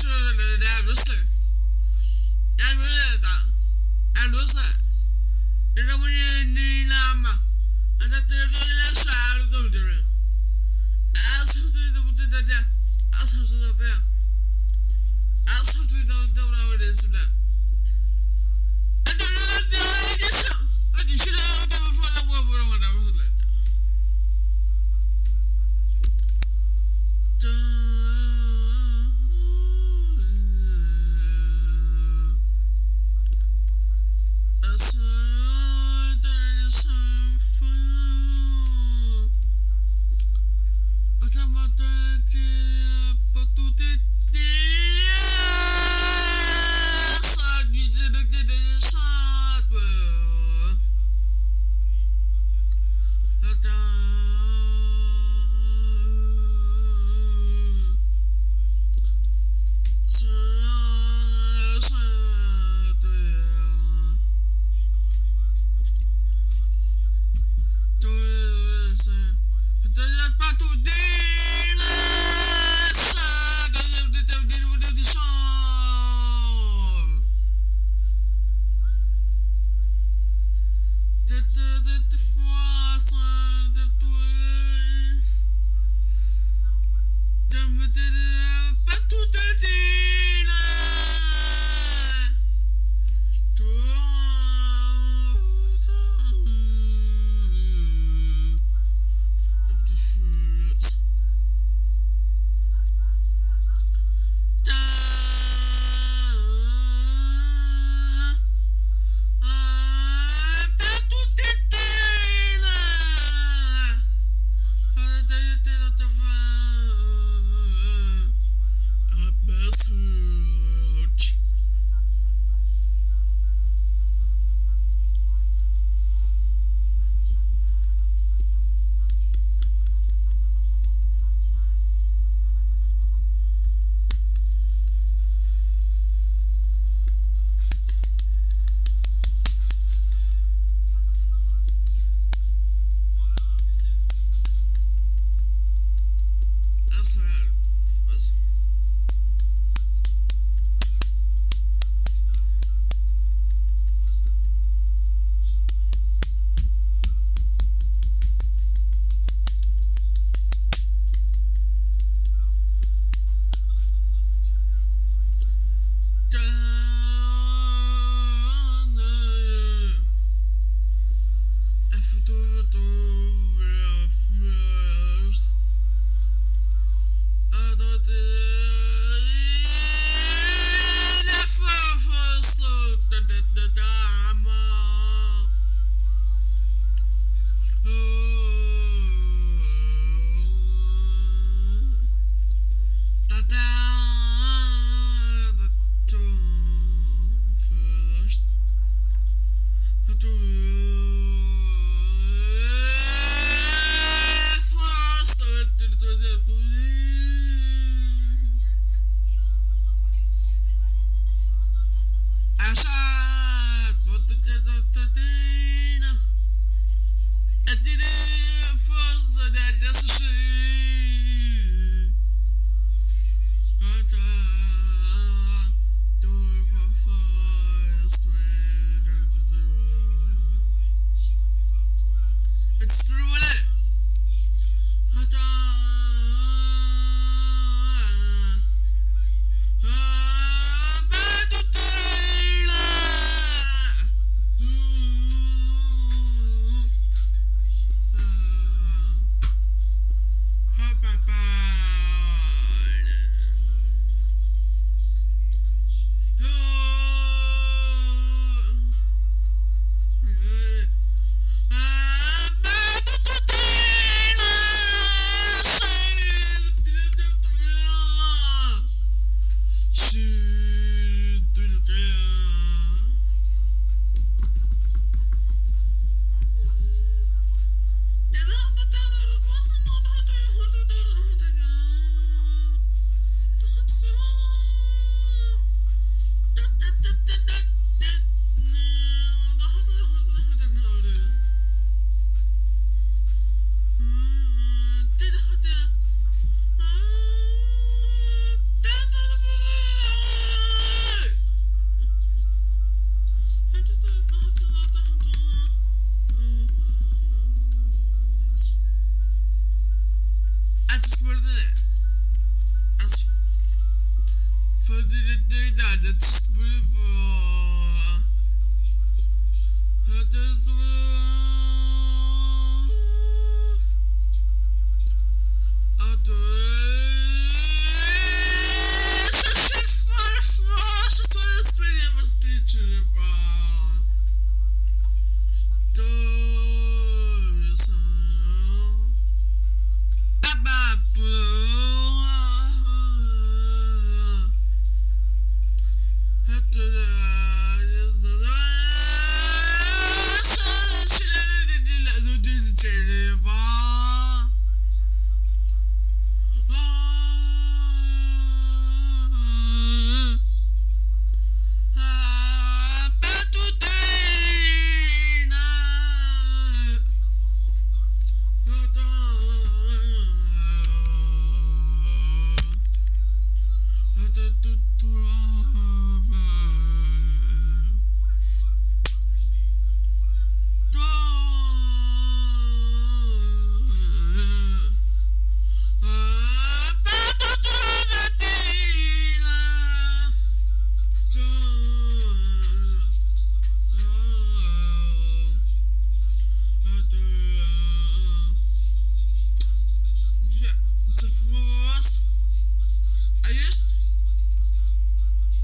Schule der Wüste. Der Wüste da. Er Wüste. Er da mir ni lama. Er da der der Schal kommt drin. Als hat du da bitte da der. Als hast du da der. Als hat du da da da das bleibt. do do do.